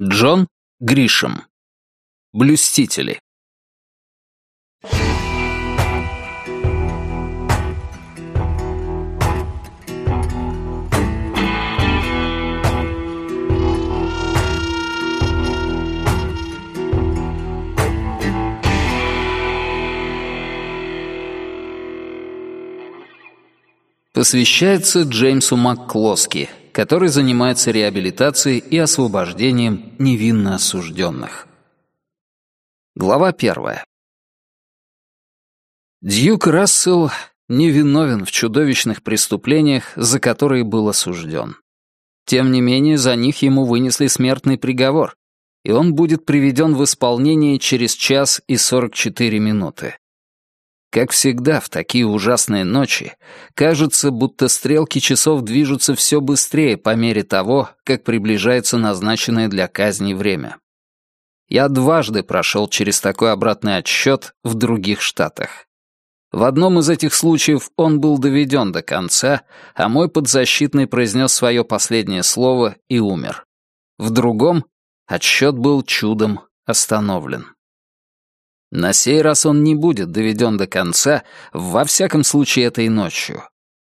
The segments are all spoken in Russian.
Джон Гришем. Блюстители. Посвящается Джеймсу МакКлоски, который занимается реабилитацией и освобождением невинно осужденных. Глава первая. Дьюк Рассел невиновен в чудовищных преступлениях, за которые был осужден. Тем не менее, за них ему вынесли смертный приговор, и он будет приведен в исполнение через час и 44 минуты. Как всегда в такие ужасные ночи, кажется, будто стрелки часов движутся все быстрее по мере того, как приближается назначенное для казни время. Я дважды прошел через такой обратный отсчет в других штатах. В одном из этих случаев он был доведен до конца, а мой подзащитный произнес свое последнее слово и умер. В другом отсчет был чудом остановлен. На сей раз он не будет доведен до конца, во всяком случае этой ночью.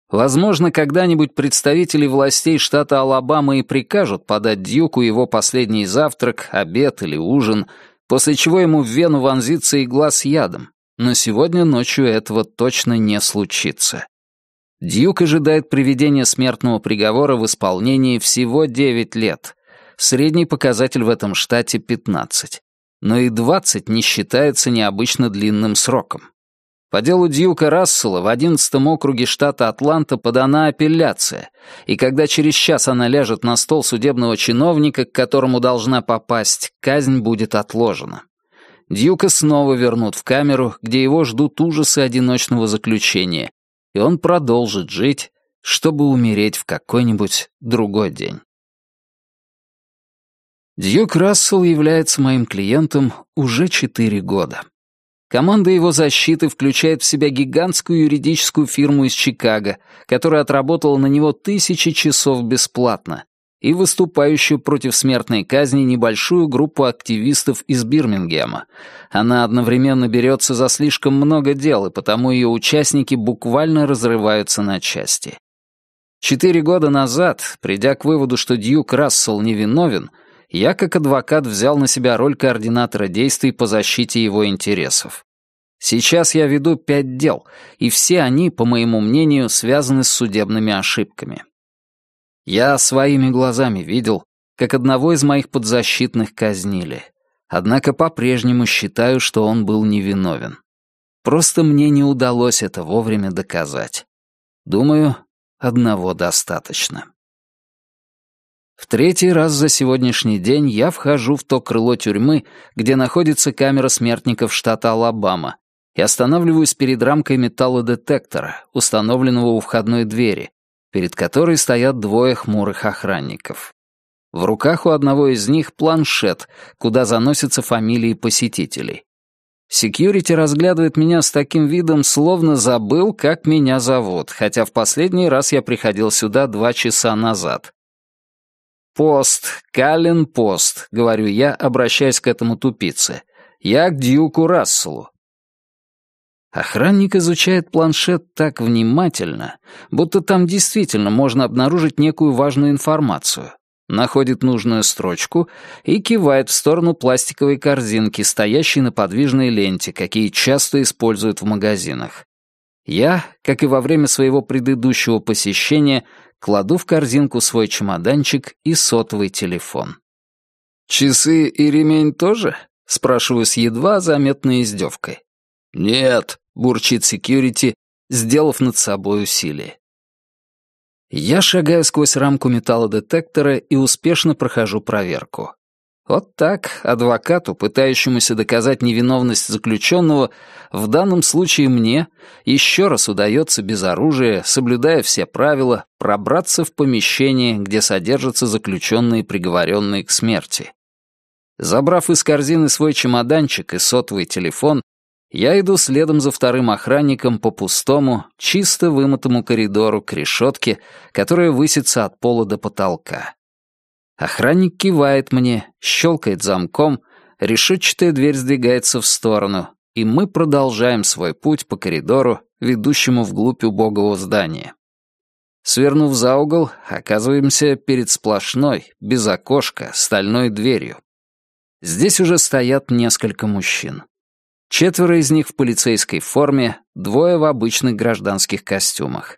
Возможно, когда-нибудь представители властей штата Алабама и прикажут подать Дьюку его последний завтрак, обед или ужин, после чего ему в вену вонзится игла с ядом. Но сегодня ночью этого точно не случится. Дьюк ожидает приведения смертного приговора в исполнении всего 9 лет. Средний показатель в этом штате — 15 но и 20 не считается необычно длинным сроком. По делу Дьюка Рассела в 11-м округе штата Атланта подана апелляция, и когда через час она ляжет на стол судебного чиновника, к которому должна попасть, казнь будет отложена. Дьюка снова вернут в камеру, где его ждут ужасы одиночного заключения, и он продолжит жить, чтобы умереть в какой-нибудь другой день. Дьюк Рассел является моим клиентом уже четыре года. Команда его защиты включает в себя гигантскую юридическую фирму из Чикаго, которая отработала на него тысячи часов бесплатно, и выступающую против смертной казни небольшую группу активистов из Бирмингема. Она одновременно берется за слишком много дел, и потому ее участники буквально разрываются на части. Четыре года назад, придя к выводу, что Дьюк Рассел невиновен, я как адвокат взял на себя роль координатора действий по защите его интересов. Сейчас я веду пять дел, и все они, по моему мнению, связаны с судебными ошибками. Я своими глазами видел, как одного из моих подзащитных казнили. Однако по-прежнему считаю, что он был невиновен. Просто мне не удалось это вовремя доказать. Думаю, одного достаточно. В третий раз за сегодняшний день я вхожу в то крыло тюрьмы, где находится камера смертников штата Алабама, и останавливаюсь перед рамкой металлодетектора, установленного у входной двери, перед которой стоят двое хмурых охранников. В руках у одного из них планшет, куда заносятся фамилии посетителей. Секьюрити разглядывает меня с таким видом, словно забыл, как меня зовут, хотя в последний раз я приходил сюда два часа назад. «Пост, Каллен Пост», — говорю я, обращаясь к этому тупице. «Я к Дьюку Расселу». Охранник изучает планшет так внимательно, будто там действительно можно обнаружить некую важную информацию. Находит нужную строчку и кивает в сторону пластиковой корзинки, стоящей на подвижной ленте, какие часто используют в магазинах. Я, как и во время своего предыдущего посещения, кладу в корзинку свой чемоданчик и сотовый телефон. «Часы и ремень тоже?» — спрашиваю с едва заметной издевкой. «Нет», — бурчит секьюрити, сделав над собой усилие. Я шагаю сквозь рамку металлодетектора и успешно прохожу проверку. Вот так адвокату, пытающемуся доказать невиновность заключенного, в данном случае мне еще раз удается без оружия, соблюдая все правила, пробраться в помещение, где содержатся заключенные, приговоренные к смерти. Забрав из корзины свой чемоданчик и сотовый телефон, я иду следом за вторым охранником по пустому, чисто вымытому коридору к решетке, которая высится от пола до потолка. Охранник кивает мне, щелкает замком, решетчатая дверь сдвигается в сторону, и мы продолжаем свой путь по коридору, ведущему вглубь убогого здания. Свернув за угол, оказываемся перед сплошной, без окошка, стальной дверью. Здесь уже стоят несколько мужчин. Четверо из них в полицейской форме, двое в обычных гражданских костюмах.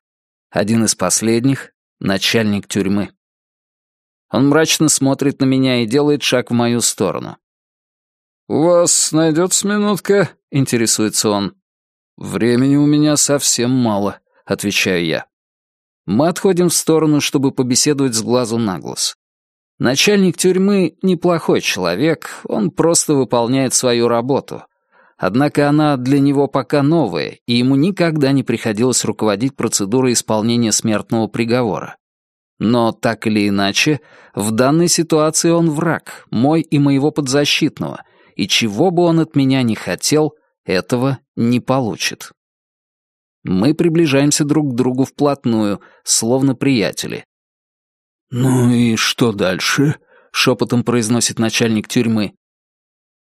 Один из последних — начальник тюрьмы. Он мрачно смотрит на меня и делает шаг в мою сторону. «У вас найдется минутка?» — интересуется он. «Времени у меня совсем мало», — отвечаю я. Мы отходим в сторону, чтобы побеседовать с глазу на глаз. Начальник тюрьмы — неплохой человек, он просто выполняет свою работу. Однако она для него пока новая, и ему никогда не приходилось руководить процедурой исполнения смертного приговора. Но так или иначе, в данной ситуации он враг, мой и моего подзащитного, и чего бы он от меня не хотел, этого не получит. Мы приближаемся друг к другу вплотную, словно приятели. «Ну и что дальше?» — шепотом произносит начальник тюрьмы.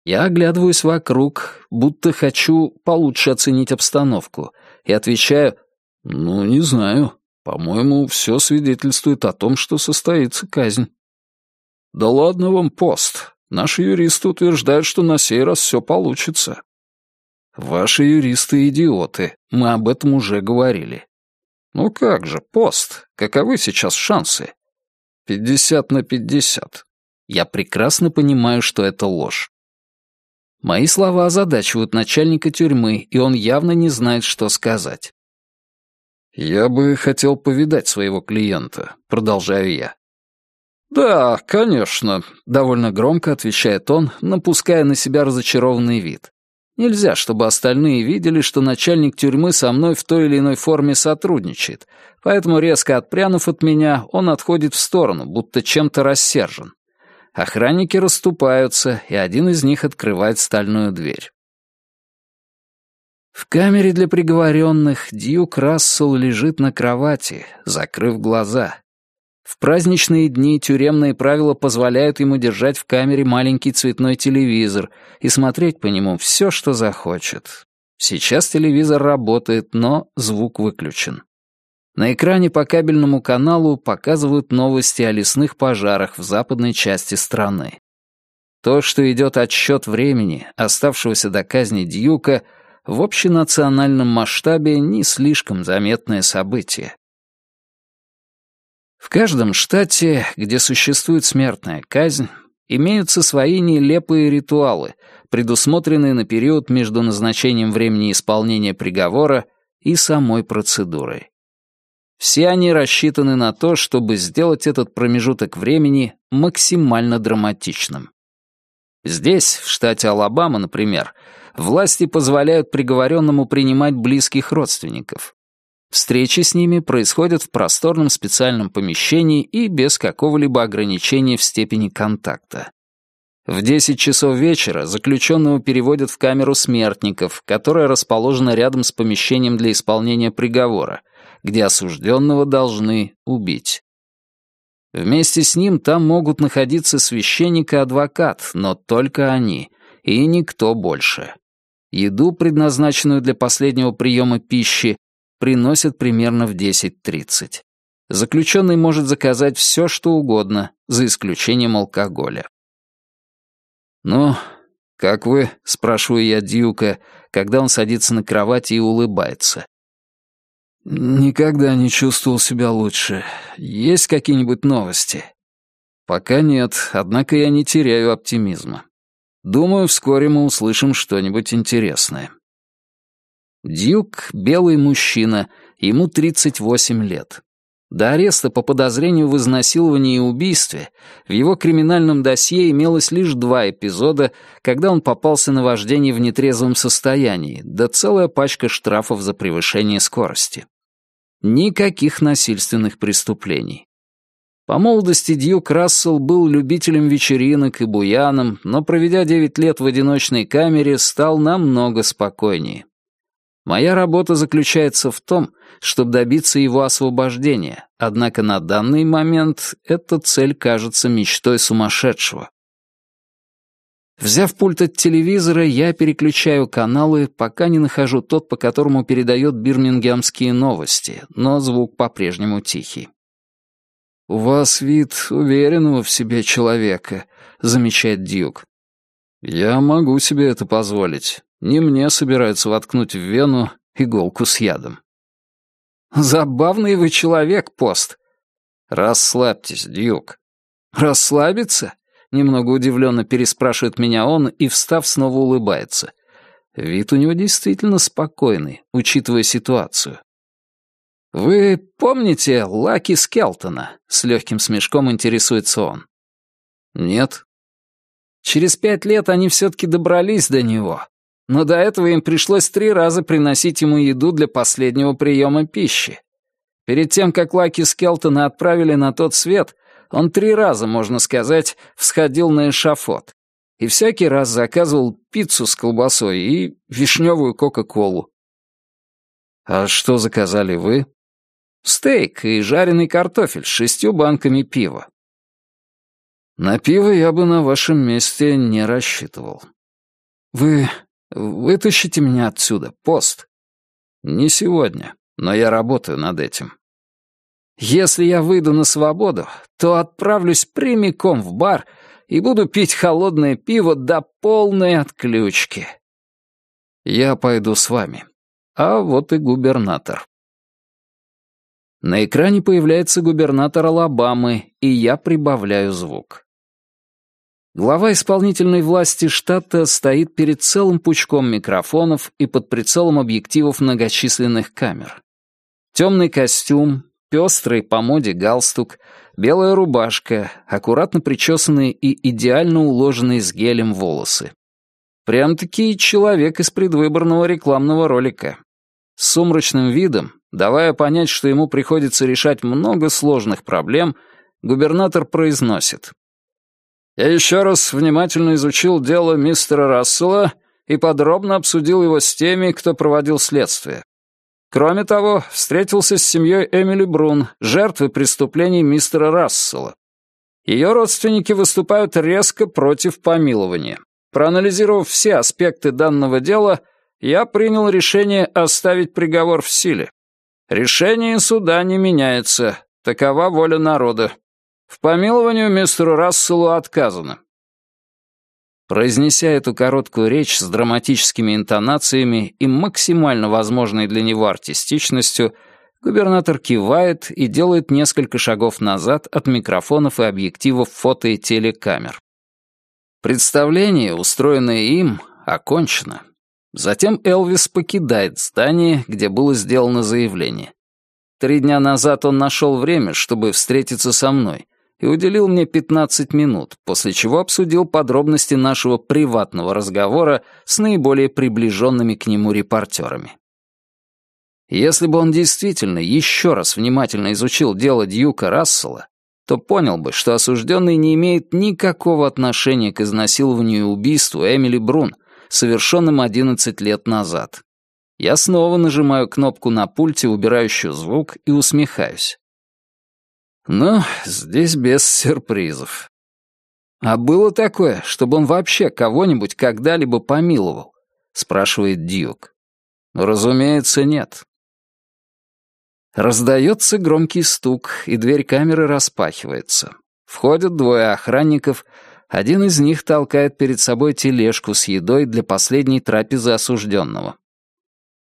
Я оглядываюсь вокруг, будто хочу получше оценить обстановку, и отвечаю, «Ну, не знаю. По-моему, все свидетельствует о том, что состоится казнь». «Да ладно вам, пост. Наши юристы утверждают, что на сей раз все получится». «Ваши юристы идиоты. Мы об этом уже говорили». «Ну как же, пост. Каковы сейчас шансы?» «Пятьдесят на пятьдесят». Я прекрасно понимаю, что это ложь. Мои слова озадачивают начальника тюрьмы, и он явно не знает, что сказать. «Я бы хотел повидать своего клиента», — продолжаю я. «Да, конечно», — довольно громко отвечает он, напуская на себя разочарованный вид. Нельзя, чтобы остальные видели, что начальник тюрьмы со мной в той или иной форме сотрудничает, поэтому, резко отпрянув от меня, он отходит в сторону, будто чем-то рассержен. Охранники расступаются, и один из них открывает стальную дверь. В камере для приговоренных Дьюк Рассел лежит на кровати, закрыв глаза, в праздничные дни тюремные правила позволяют ему держать в камере маленький цветной телевизор и смотреть по нему все, что захочет. Сейчас телевизор работает, но звук выключен. На экране по кабельному каналу показывают новости о лесных пожарах в западной части страны. То, что идет отсчет времени, оставшегося до казни Дьюка, в общенациональном масштабе не слишком заметное событие. В каждом штате, где существует смертная казнь, имеются свои нелепые ритуалы, предусмотренные на период между назначением времени исполнения приговора и самой процедурой. Все они рассчитаны на то, чтобы сделать этот промежуток времени максимально драматичным. Здесь, в штате Алабама, например, власти позволяют приговоренному принимать близких родственников. Встречи с ними происходят в просторном специальном помещении и без какого-либо ограничения в степени контакта. В 10 часов вечера заключенного переводят в камеру смертников, которая расположена рядом с помещением для исполнения приговора, где осужденного должны убить. Вместе с ним там могут находиться священник и адвокат, но только они, и никто больше. Еду, предназначенную для последнего приема пищи, приносят примерно в 10.30. Заключенный может заказать все, что угодно, за исключением алкоголя. «Ну, как вы?» — спрашиваю я Дьюка, когда он садится на кровати и улыбается. «Никогда не чувствовал себя лучше. Есть какие-нибудь новости?» «Пока нет, однако я не теряю оптимизма. Думаю, вскоре мы услышим что-нибудь интересное». Дьюк — белый мужчина, ему 38 лет. До ареста по подозрению в изнасиловании и убийстве в его криминальном досье имелось лишь два эпизода, когда он попался на вождение в нетрезвом состоянии, да целая пачка штрафов за превышение скорости. Никаких насильственных преступлений. По молодости Дьюк Рассел был любителем вечеринок и буяном, но, проведя девять лет в одиночной камере, стал намного спокойнее. Моя работа заключается в том, чтобы добиться его освобождения, однако на данный момент эта цель кажется мечтой сумасшедшего. Взяв пульт от телевизора, я переключаю каналы, пока не нахожу тот, по которому передает бирмингемские новости, но звук по-прежнему тихий. «У вас вид уверенного в себе человека», — замечает Дьюк. «Я могу себе это позволить. Не мне собираются воткнуть в вену иголку с ядом». «Забавный вы человек, Пост». «Расслабьтесь, Дьюк». «Расслабиться?» Немного удивленно переспрашивает меня он и, встав, снова улыбается. Вид у него действительно спокойный, учитывая ситуацию. «Вы помните Лаки Скелтона?» — с легким смешком интересуется он. «Нет». Через пять лет они все-таки добрались до него, но до этого им пришлось три раза приносить ему еду для последнего приема пищи. Перед тем, как Лаки Скелтона отправили на тот свет, он три раза, можно сказать, всходил на эшафот. И всякий раз заказывал пиццу с колбасой и вишневую кока-колу. «А что заказали вы?» «Стейк и жареный картофель с шестью банками пива». «На пиво я бы на вашем месте не рассчитывал». «Вы вытащите меня отсюда, пост?» «Не сегодня, но я работаю над этим». Если я выйду на свободу, то отправлюсь прямиком в бар и буду пить холодное пиво до полной отключки. Я пойду с вами. А вот и губернатор. На экране появляется губернатор Алабамы, и я прибавляю звук. Глава исполнительной власти штата стоит перед целым пучком микрофонов и под прицелом объективов многочисленных камер. Темный костюм, Пестрый по моде галстук, белая рубашка, аккуратно причесанные и идеально уложенные с гелем волосы. Прям-таки человек из предвыборного рекламного ролика. С сумрачным видом, давая понять, что ему приходится решать много сложных проблем, губернатор произносит. «Я еще раз внимательно изучил дело мистера Рассела и подробно обсудил его с теми, кто проводил следствие. Кроме того, встретился с семьей Эмили Брун, жертвы преступлений мистера Рассела. Ее родственники выступают резко против помилования. Проанализировав все аспекты данного дела, я принял решение оставить приговор в силе. Решение суда не меняется. Такова воля народа. В помилованию мистеру Расселу отказано. Произнеся эту короткую речь с драматическими интонациями и максимально возможной для него артистичностью, губернатор кивает и делает несколько шагов назад от микрофонов и объективов фото и телекамер. Представление, устроенное им, окончено. Затем Элвис покидает здание, где было сделано заявление. Три дня назад он нашел время, чтобы встретиться со мной — и уделил мне 15 минут, после чего обсудил подробности нашего приватного разговора с наиболее приближенными к нему репортерами. Если бы он действительно еще раз внимательно изучил дело Дьюка Рассела, то понял бы, что осужденный не имеет никакого отношения к изнасилованию и убийству Эмили Брун, совершенным 11 лет назад. Я снова нажимаю кнопку на пульте, убирающую звук, и усмехаюсь. Но здесь без сюрпризов. «А было такое, чтобы он вообще кого-нибудь когда-либо помиловал?» — спрашивает Дьюк. «Разумеется, нет». Раздается громкий стук, и дверь камеры распахивается. Входят двое охранников, один из них толкает перед собой тележку с едой для последней трапезы осужденного.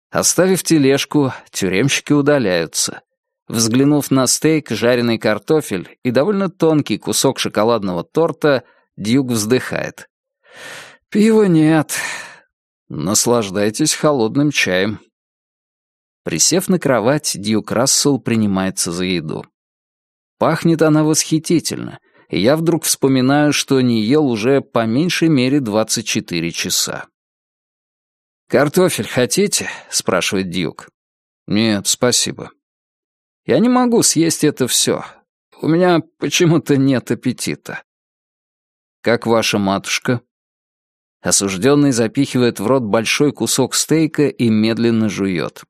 Оставив тележку, тюремщики удаляются. Взглянув на стейк, жареный картофель и довольно тонкий кусок шоколадного торта, Дьюк вздыхает. «Пива нет. Наслаждайтесь холодным чаем». Присев на кровать, Дьюк Рассел принимается за еду. Пахнет она восхитительно, я вдруг вспоминаю, что не ел уже по меньшей мере 24 часа. «Картофель хотите?» — спрашивает Дьюк. «Нет, спасибо». Я не могу съесть это все. У меня почему-то нет аппетита. Как ваша матушка? Осужденный запихивает в рот большой кусок стейка и медленно жует.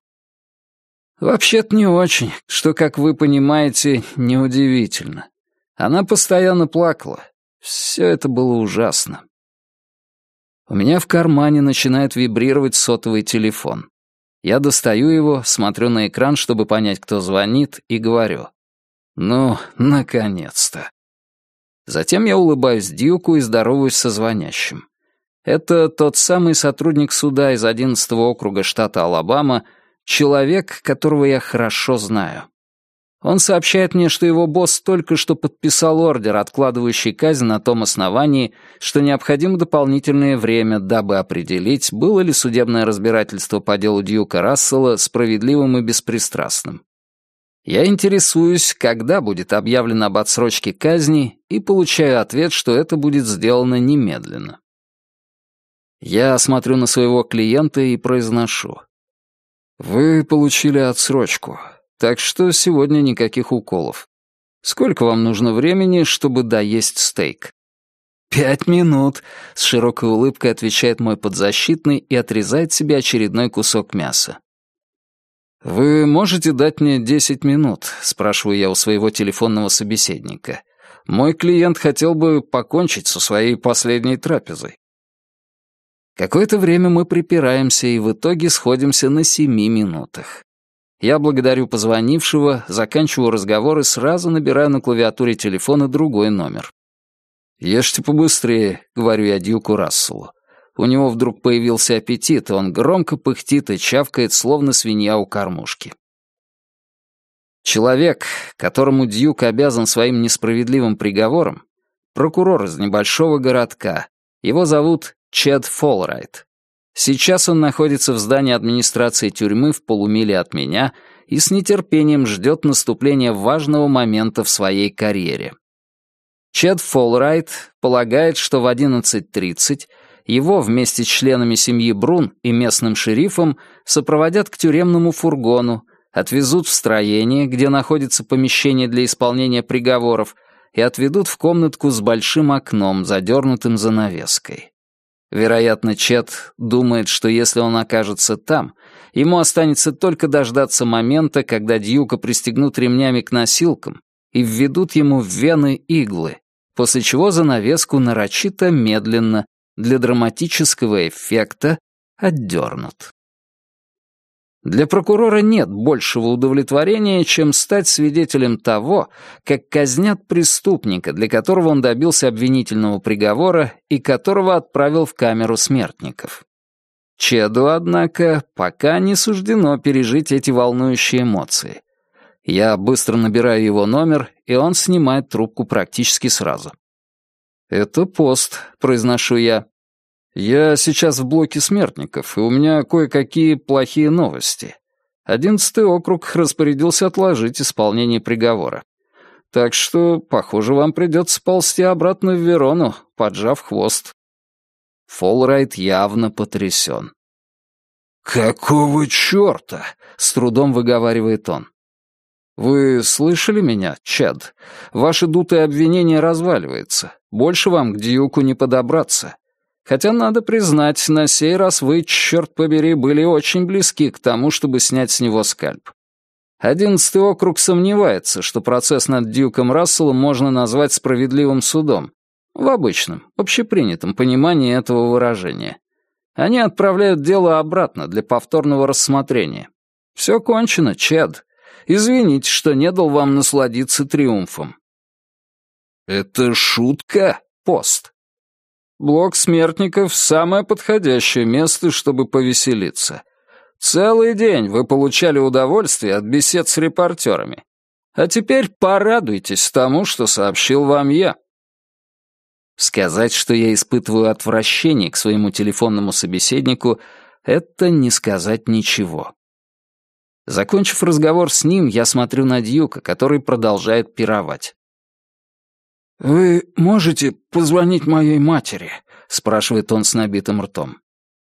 Вообще-то не очень, что, как вы понимаете, неудивительно. Она постоянно плакала. Все это было ужасно. У меня в кармане начинает вибрировать сотовый телефон. Я достаю его, смотрю на экран, чтобы понять, кто звонит, и говорю. Ну, наконец-то. Затем я улыбаюсь Дьюку и здороваюсь со звонящим. Это тот самый сотрудник суда из 11 округа штата Алабама, человек, которого я хорошо знаю. Он сообщает мне, что его босс только что подписал ордер, откладывающий казнь на том основании, что необходимо дополнительное время, дабы определить, было ли судебное разбирательство по делу Дьюка Рассела справедливым и беспристрастным. Я интересуюсь, когда будет объявлено об отсрочке казни, и получаю ответ, что это будет сделано немедленно. Я смотрю на своего клиента и произношу. «Вы получили отсрочку, так что сегодня никаких уколов. Сколько вам нужно времени, чтобы доесть стейк?» «Пять минут», — с широкой улыбкой отвечает мой подзащитный и отрезает себе очередной кусок мяса. «Вы можете дать мне десять минут?» — спрашиваю я у своего телефонного собеседника. «Мой клиент хотел бы покончить со своей последней трапезой». Какое-то время мы припираемся и в итоге сходимся на семи минутах. Я благодарю позвонившего, заканчиваю разговор и сразу набираю на клавиатуре телефона другой номер. «Ешьте побыстрее», — говорю я Дьюку Расселу. У него вдруг появился аппетит, и он громко пыхтит и чавкает, словно свинья у кормушки. Человек, которому Дьюк обязан своим несправедливым приговором, прокурор из небольшого городка. Его зовут Чед Фолрайт. Сейчас он находится в здании администрации тюрьмы в полумиле от меня и с нетерпением ждет наступления важного момента в своей карьере. Чед Фолрайт полагает, что в 11.30 его вместе с членами семьи Брун и местным шерифом сопроводят к тюремному фургону, отвезут в строение, где находится помещение для исполнения приговоров, и отведут в комнатку с большим окном, задернутым занавеской. Вероятно, Чет думает, что если он окажется там, ему останется только дождаться момента, когда Дьюка пристегнут ремнями к носилкам и введут ему в вены иглы, после чего занавеску нарочито медленно, для драматического эффекта, отдернут. Для прокурора нет большего удовлетворения, чем стать свидетелем того, как казнят преступника, для которого он добился обвинительного приговора и которого отправил в камеру смертников. Чеду, однако, пока не суждено пережить эти волнующие эмоции. Я быстро набираю его номер, и он снимает трубку практически сразу. «Это пост», — произношу я. Я сейчас в блоке смертников, и у меня кое-какие плохие новости. Одиннадцатый округ распорядился отложить исполнение приговора. Так что, похоже, вам придется ползти обратно в Верону, поджав хвост. Фолрайт явно потрясен. «Какого черта?» — с трудом выговаривает он. «Вы слышали меня, Чад? Ваше дутое обвинение разваливается. Больше вам к Дьюку не подобраться. Хотя, надо признать, на сей раз вы, черт побери, были очень близки к тому, чтобы снять с него скальп. Одиннадцатый округ сомневается, что процесс над Дьюком Расселом можно назвать справедливым судом. В обычном, общепринятом понимании этого выражения. Они отправляют дело обратно для повторного рассмотрения. Все кончено, Чед. Извините, что не дал вам насладиться триумфом. «Это шутка, пост», Блок смертников — самое подходящее место, чтобы повеселиться. Целый день вы получали удовольствие от бесед с репортерами. А теперь порадуйтесь тому, что сообщил вам я. Сказать, что я испытываю отвращение к своему телефонному собеседнику, это не сказать ничего. Закончив разговор с ним, я смотрю на Дьюка, который продолжает пировать. «Вы можете позвонить моей матери?» — спрашивает он с набитым ртом.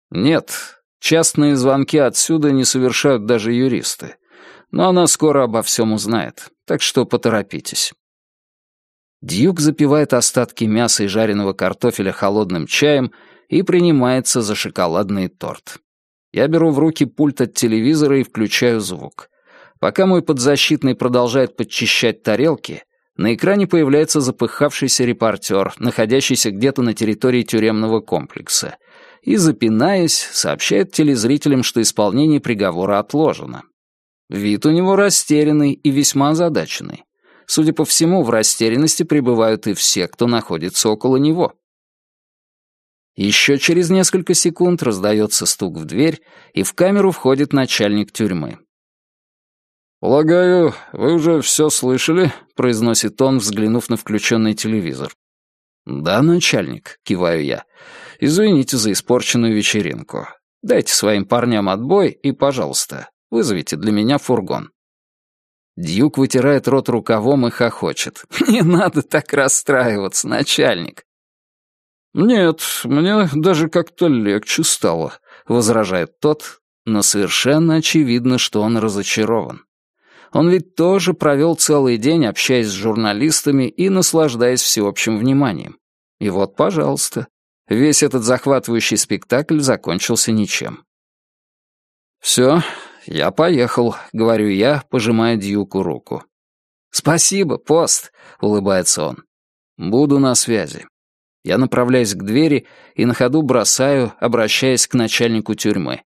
«Нет, частные звонки отсюда не совершают даже юристы. Но она скоро обо всем узнает, так что поторопитесь». Дьюк запивает остатки мяса и жареного картофеля холодным чаем и принимается за шоколадный торт. Я беру в руки пульт от телевизора и включаю звук. Пока мой подзащитный продолжает подчищать тарелки, на экране появляется запыхавшийся репортер, находящийся где-то на территории тюремного комплекса, и, запинаясь, сообщает телезрителям, что исполнение приговора отложено. Вид у него растерянный и весьма озадаченный. Судя по всему, в растерянности пребывают и все, кто находится около него. Еще через несколько секунд раздается стук в дверь, и в камеру входит начальник тюрьмы. «Полагаю, вы уже все слышали?» — произносит он, взглянув на включенный телевизор. «Да, начальник», — киваю я. «Извините за испорченную вечеринку. Дайте своим парням отбой и, пожалуйста, вызовите для меня фургон». Дьюк вытирает рот рукавом и хохочет. «Не надо так расстраиваться, начальник. «Нет, мне даже как-то легче стало», — возражает тот, но совершенно очевидно, что он разочарован. Он ведь тоже провел целый день, общаясь с журналистами и наслаждаясь всеобщим вниманием. И вот, пожалуйста, весь этот захватывающий спектакль закончился ничем. «Все, я поехал», — говорю я, пожимая Дьюку руку. «Спасибо, пост», — улыбается он. «Буду на связи». Я направляюсь к двери и на ходу бросаю, обращаясь к начальнику тюрьмы.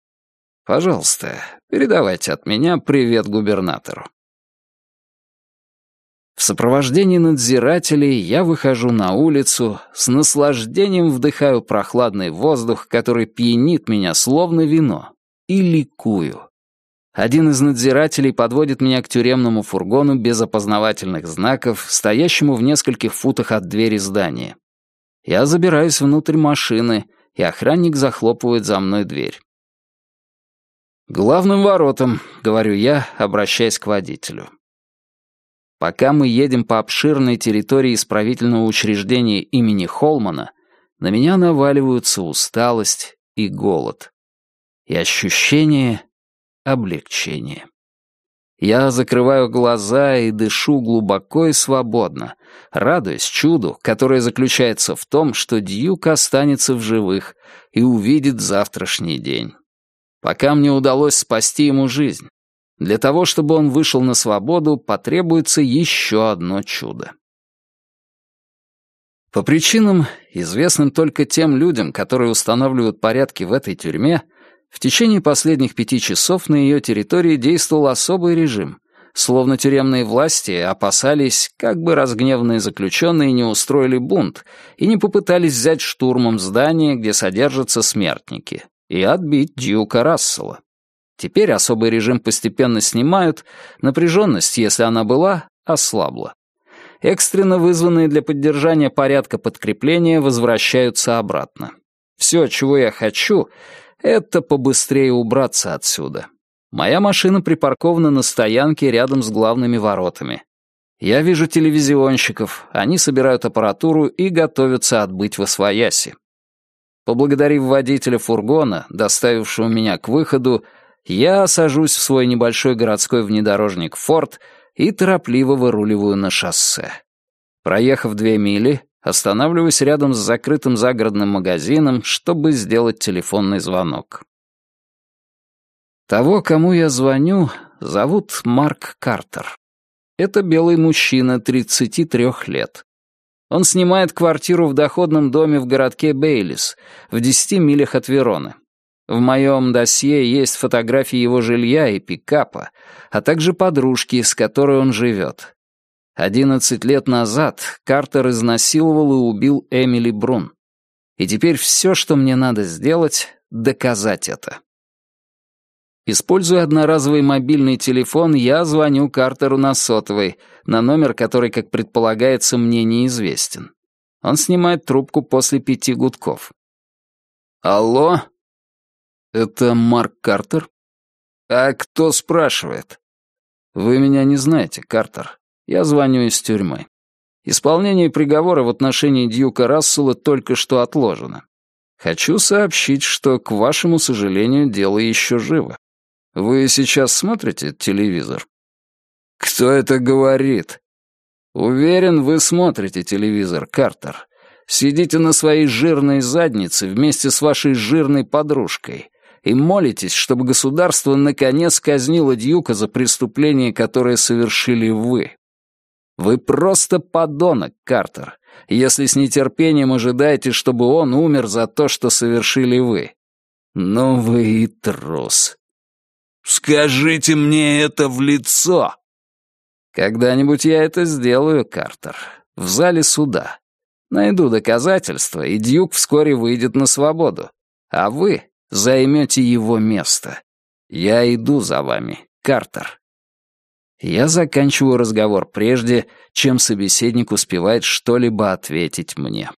«Пожалуйста, передавайте от меня привет губернатору». В сопровождении надзирателей я выхожу на улицу, с наслаждением вдыхаю прохладный воздух, который пьянит меня словно вино, и ликую. Один из надзирателей подводит меня к тюремному фургону без опознавательных знаков, стоящему в нескольких футах от двери здания. Я забираюсь внутрь машины, и охранник захлопывает за мной дверь. «Главным воротам», — говорю я, обращаясь к водителю. Пока мы едем по обширной территории исправительного учреждения имени Холмана, на меня наваливаются усталость и голод. И ощущение облегчения. Я закрываю глаза и дышу глубоко и свободно, радуясь чуду, которое заключается в том, что Дьюк останется в живых и увидит завтрашний день. Пока мне удалось спасти ему жизнь. Для того, чтобы он вышел на свободу, потребуется еще одно чудо. По причинам, известным только тем людям, которые устанавливают порядки в этой тюрьме, в течение последних пяти часов на ее территории действовал особый режим, словно тюремные власти опасались, как бы разгневанные заключенные не устроили бунт и не попытались взять штурмом здание, где содержатся смертники, и отбить Дьюка Рассела. Теперь особый режим постепенно снимают, напряженность, если она была, ослабла. Экстренно вызванные для поддержания порядка подкрепления возвращаются обратно. Все, чего я хочу, это побыстрее убраться отсюда. Моя машина припаркована на стоянке рядом с главными воротами. Я вижу телевизионщиков, они собирают аппаратуру и готовятся отбыть в Освояси. Поблагодарив водителя фургона, доставившего меня к выходу, я сажусь в свой небольшой городской внедорожник «Форд» и торопливо выруливаю на шоссе. Проехав две мили, Останавливаюсь рядом с закрытым загородным магазином, чтобы сделать телефонный звонок. Того, кому я звоню, зовут Марк Картер. Это белый мужчина 33 лет. Он снимает квартиру в доходном доме в городке Бейлис, в 10 милях от Вероны. В моем досье есть фотографии его жилья и пикапа, а также подружки, с которой он живет. Одиннадцать лет назад Картер изнасиловал и убил Эмили Брун. И теперь все, что мне надо сделать, доказать это. Используя одноразовый мобильный телефон, я звоню Картеру на сотовый, на номер, который, как предполагается, мне неизвестен. Он снимает трубку после пяти гудков. «Алло?» «Это Марк Картер?» «А кто спрашивает?» «Вы меня не знаете, Картер. Я звоню из тюрьмы. Исполнение приговора в отношении Дьюка Рассела только что отложено. Хочу сообщить, что, к вашему сожалению, дело еще живо. Вы сейчас смотрите телевизор? Кто это говорит? Уверен, вы смотрите телевизор, Картер. Сидите на своей жирной заднице вместе с вашей жирной подружкой и молитесь, чтобы государство наконец казнило Дьюка за преступление, которое совершили вы. Вы просто подонок, Картер, если с нетерпением ожидаете, чтобы он умер за то, что совершили вы. Но вы и трус. Скажите мне это в лицо. Когда-нибудь я это сделаю, Картер, в зале суда. Найду доказательства, и Дьюк вскоре выйдет на свободу. А вы займете его место. Я иду за вами, Картер. Я заканчиваю разговор прежде, чем собеседник успевает что-либо ответить мне.